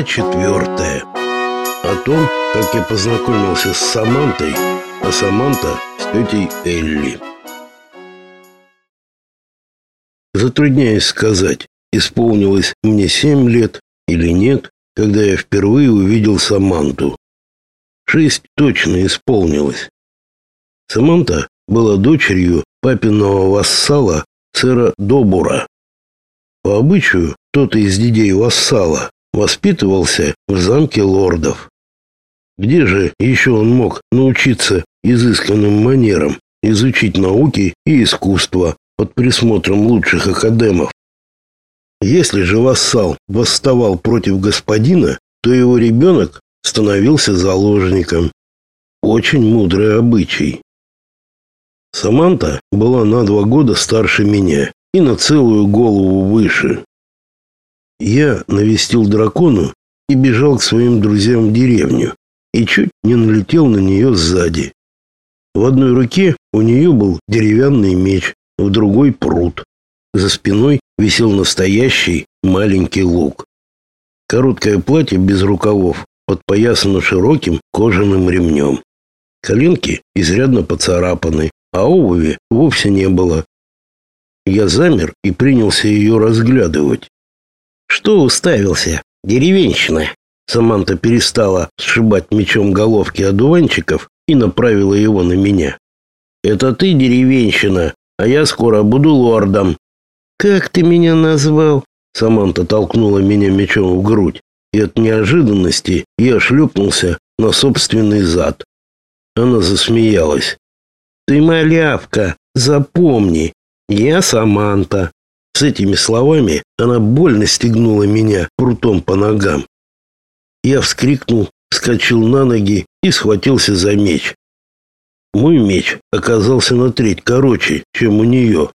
Глава четвертая. О том, как я познакомился с Самантой, а Саманта с тетей Элли. Затрудняюсь сказать, исполнилось мне семь лет или нет, когда я впервые увидел Саманту. Шесть точно исполнилось. Саманта была дочерью папиного вассала сэра Добура. По обычаю, тот из детей вассала воспитывался в замке лордов. Где же еще он мог научиться изысканным манерам, изучить науки и искусство под присмотром лучших академов? Если же вассал восставал против господина, то его ребенок становился заложником. Очень мудрый обычай. Саманта была на два года старше меня и на целую голову выше. Я навестил дракону и бежал к своим друзьям в деревню и чуть не налетел на нее сзади. В одной руке у нее был деревянный меч, в другой пруд. За спиной висел настоящий маленький лук. Короткое платье без рукавов подпоясано широким кожаным ремнем. Коленки изрядно поцарапаны, а обуви вовсе не было. Я замер и принялся ее разглядывать. Что уставился? Деревенщина. Саманта перестала сшибать мечом головки одуванчиков и направила его на меня. Это ты деревенщина, а я скоро буду лордом. Как ты меня назвал? Саманта толкнула меня мечом в грудь, и от неожиданности я шлепнулся на собственный зад. Она засмеялась. Ты малявка, запомни, я Саманта. С этими словами она больно стегнула меня прутом по ногам. Я вскрикнул, вскочил на ноги и схватился за меч. Мой меч оказался на треть короче, чем у нее.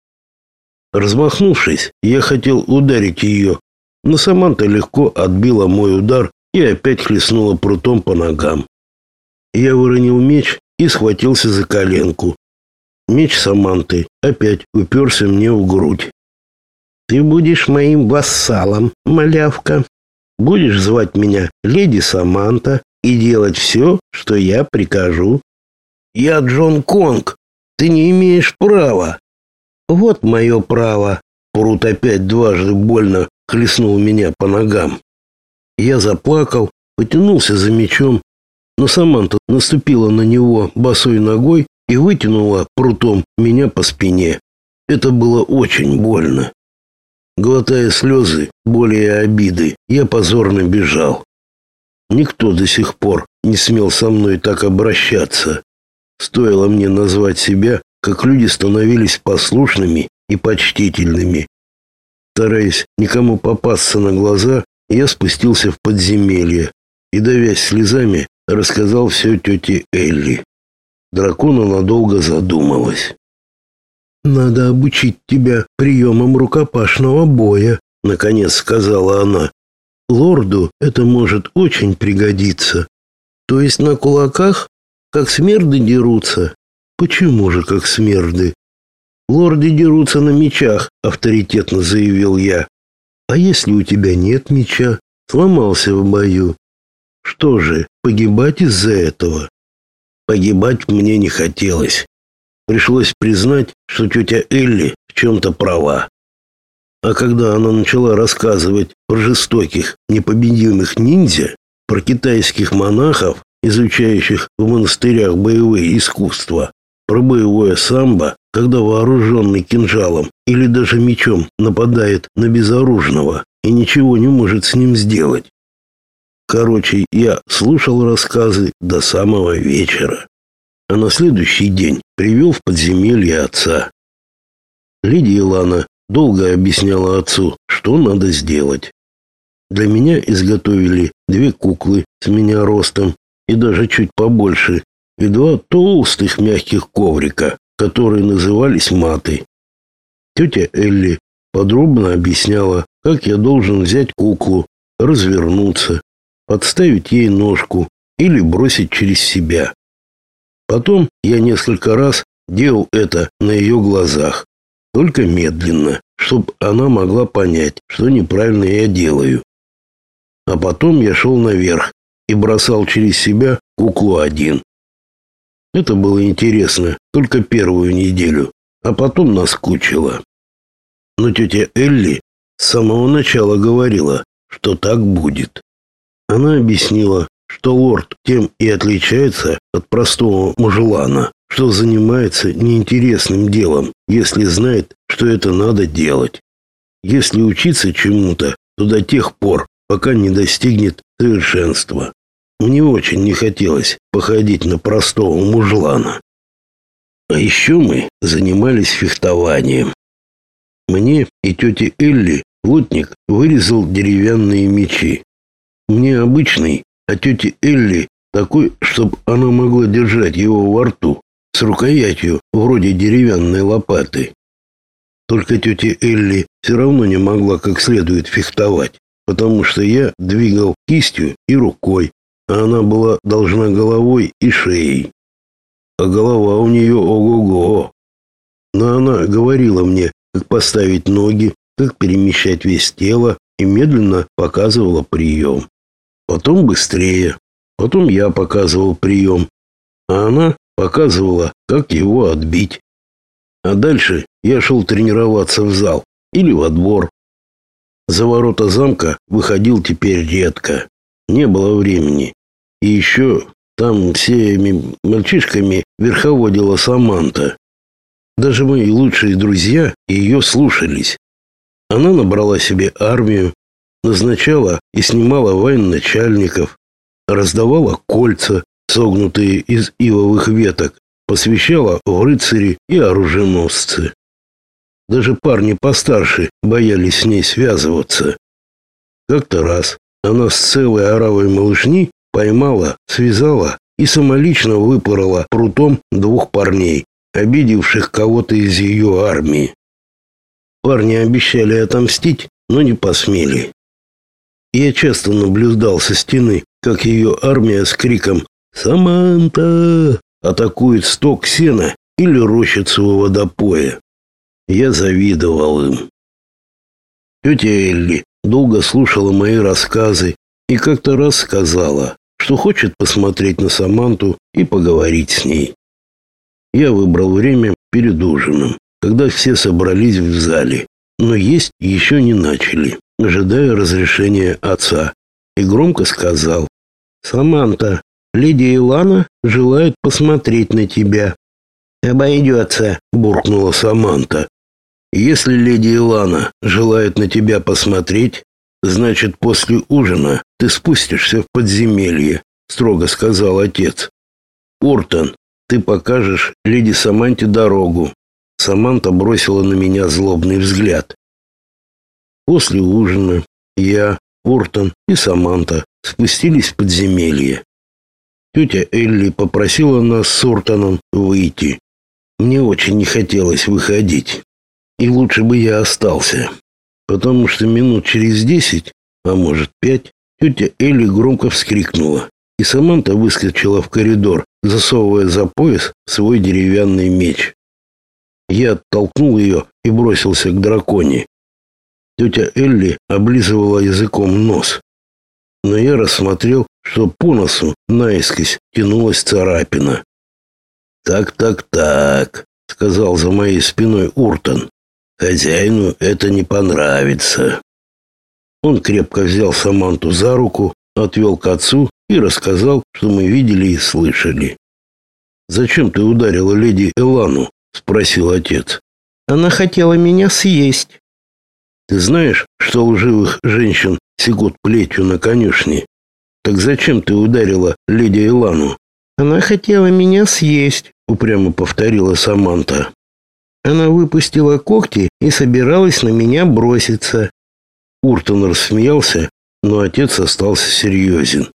Размахнувшись, я хотел ударить ее, но Саманта легко отбила мой удар и опять хлестнула прутом по ногам. Я выронил меч и схватился за коленку. Меч Саманты опять уперся мне в грудь. Ты будешь моим вассалом, малявка. Будешь звать меня леди Саманта и делать все, что я прикажу. Я Джон Конг. Ты не имеешь права. Вот мое право. Прут опять дважды больно хлестнул меня по ногам. Я заплакал, потянулся за мечом, но Саманта наступила на него босой ногой и вытянула прутом меня по спине. Это было очень больно. Глотая слезы, боли и обиды, я позорно бежал. Никто до сих пор не смел со мной так обращаться. Стоило мне назвать себя, как люди становились послушными и почтительными. Стараясь никому попасться на глаза, я спустился в подземелье и, давясь слезами, рассказал все тете Элли. Дракона надолго задумалась. Надо обучить тебя приемам рукопашного боя, наконец сказала она. Лорду это может очень пригодиться. То есть на кулаках, как смерды дерутся. Почему же как смерды? Лорды дерутся на мечах, авторитетно заявил я. А если у тебя нет меча, сломался в бою? Что же, погибать из-за этого? Погибать мне не хотелось. Пришлось признать, что тетя Элли в чем-то права. А когда она начала рассказывать про жестоких, непобедимых ниндзя, про китайских монахов, изучающих в монастырях боевые искусства, про боевое самбо, когда вооруженный кинжалом или даже мечом нападает на безоружного и ничего не может с ним сделать. Короче, я слушал рассказы до самого вечера а на следующий день привел в подземелье отца. Лидия Лана долго объясняла отцу, что надо сделать. Для меня изготовили две куклы с меня ростом и даже чуть побольше, и два толстых мягких коврика, которые назывались маты. Тетя Элли подробно объясняла, как я должен взять куклу, развернуться, подставить ей ножку или бросить через себя. Потом я несколько раз делал это на ее глазах, только медленно, чтобы она могла понять, что неправильно я делаю. а потом я шел наверх и бросал через себя куклу один. Это было интересно только первую неделю, а потом наскучило. Но тетя Элли с самого начала говорила, что так будет. Она объяснила, что лорд тем и отличается от простого мужелана, что занимается неинтересным делом, если знает, что это надо делать. Если учиться чему-то, то до тех пор, пока не достигнет совершенства. Мне очень не хотелось походить на простого мужлана. А еще мы занимались фехтованием. Мне и тете Элли плотник вырезал деревянные мечи. Мне обычный, а тете Элли такой, чтобы она могла держать его во рту, с рукоятью вроде деревянной лопаты. Только тетя Элли все равно не могла как следует фехтовать, потому что я двигал кистью и рукой, а она была должна головой и шеей. А голова у нее ого-го. Но она говорила мне, как поставить ноги, как перемещать весь тело и медленно показывала прием. Потом быстрее. Потом я показывал прием, а она показывала, как его отбить. А дальше я шел тренироваться в зал или во двор. За ворота замка выходил теперь редко. Не было времени. И еще там всеми мальчишками верховодила Саманта. Даже мои лучшие друзья ее слушались. Она набрала себе армию, назначала и снимала военачальников, раздавала кольца, согнутые из ивовых веток, посвящала в рыцари и оруженосцы. Даже парни постарше боялись с ней связываться. Как-то раз она с целой оравой малышни поймала, связала и самолично выпорола прутом двух парней, обидевших кого-то из ее армии. Парни обещали отомстить, но не посмели. Я часто наблюдал со стены, как ее армия с криком «Саманта!» атакует сток сена или рощицу у водопоя. Я завидовал им. Тетя Элли долго слушала мои рассказы и как-то раз сказала, что хочет посмотреть на Саманту и поговорить с ней. Я выбрал время перед ужином, когда все собрались в зале, но есть еще не начали, ожидая разрешения отца, и громко сказал «Саманта, леди Илана желает посмотреть на тебя». «Обойдется», — буркнула Саманта. «Если леди Илана желает на тебя посмотреть, значит, после ужина ты спустишься в подземелье», — строго сказал отец. «Уртон, ты покажешь леди Саманте дорогу». Саманта бросила на меня злобный взгляд. После ужина я, Уртон и Саманта спустились в подземелье. Тетя Элли попросила нас с Уртоном выйти. Мне очень не хотелось выходить. И лучше бы я остался. Потому что минут через десять, а может пять, тетя Элли громко вскрикнула. И Саманта выскочила в коридор, засовывая за пояс свой деревянный меч. Я оттолкнул ее и бросился к драконе. Тетя Элли облизывала языком нос но я рассмотрел, что по носу наискось тянулась царапина. «Так, так, так», — сказал за моей спиной Уртон. «Хозяину это не понравится». Он крепко взял Саманту за руку, отвел к отцу и рассказал, что мы видели и слышали. «Зачем ты ударила леди Элану?» — спросил отец. «Она хотела меня съесть». «Ты знаешь, что у живых женщин секут плетью на конюшне. Так зачем ты ударила леди Илану? Она хотела меня съесть, упрямо повторила Саманта. Она выпустила когти и собиралась на меня броситься. Уртон рассмеялся, но отец остался серьезен.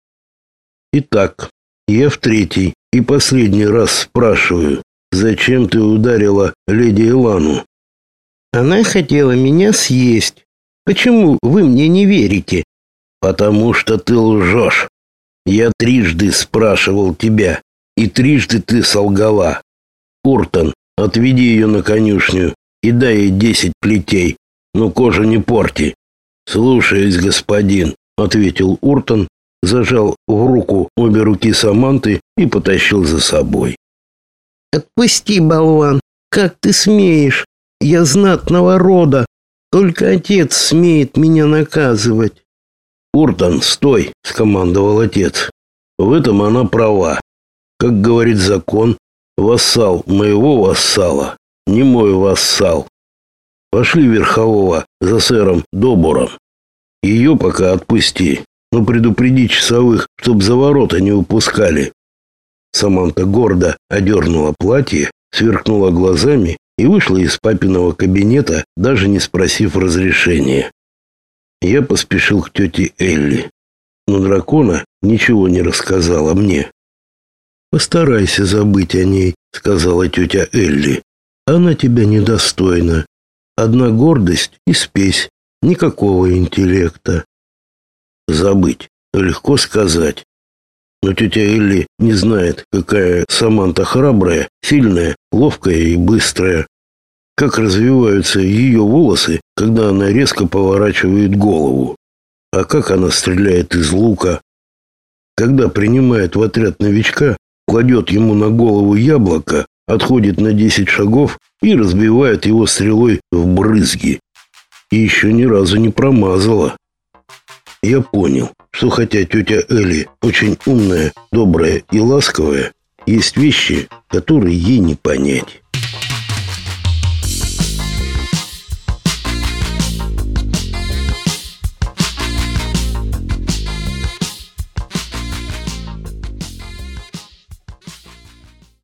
Итак, я в третий и последний раз спрашиваю, зачем ты ударила леди Илану? Она хотела меня съесть. Почему вы мне не верите? Потому что ты лжешь. Я трижды спрашивал тебя, и трижды ты солгала. Уртон, отведи ее на конюшню и дай ей десять плетей, но кожу не порти. Слушаюсь, господин. ответил Уртон, зажал в руку обе руки Саманты и потащил за собой. Отпусти, болван, как ты смеешь? Я знатного рода, только отец смеет меня наказывать. Уртон, стой, скомандовал отец. В этом она права. Как говорит закон, вассал моего вассала, не мой вассал. Пошли верхового за сэром Добуром. Ее пока отпусти, но предупреди часовых, чтоб за ворота не упускали. Саманта гордо одернула платье, сверкнула глазами и вышла из папиного кабинета, даже не спросив разрешения. Я поспешил к тете Элли, но дракона ничего не рассказала мне. «Постарайся забыть о ней», — сказала тетя Элли. «Она тебя недостойна. Одна гордость и спесь, никакого интеллекта». «Забыть, легко сказать. Но тетя Элли не знает, какая Саманта храбрая, сильная, ловкая и быстрая. Как развиваются ее волосы, когда она резко поворачивает голову. А как она стреляет из лука. Когда принимает в отряд новичка, кладет ему на голову яблоко, отходит на 10 шагов и разбивает его стрелой в брызги. И еще ни разу не промазала. Я понял, что хотя тетя Элли очень умная, добрая и ласковая, есть вещи, которые ей не понять.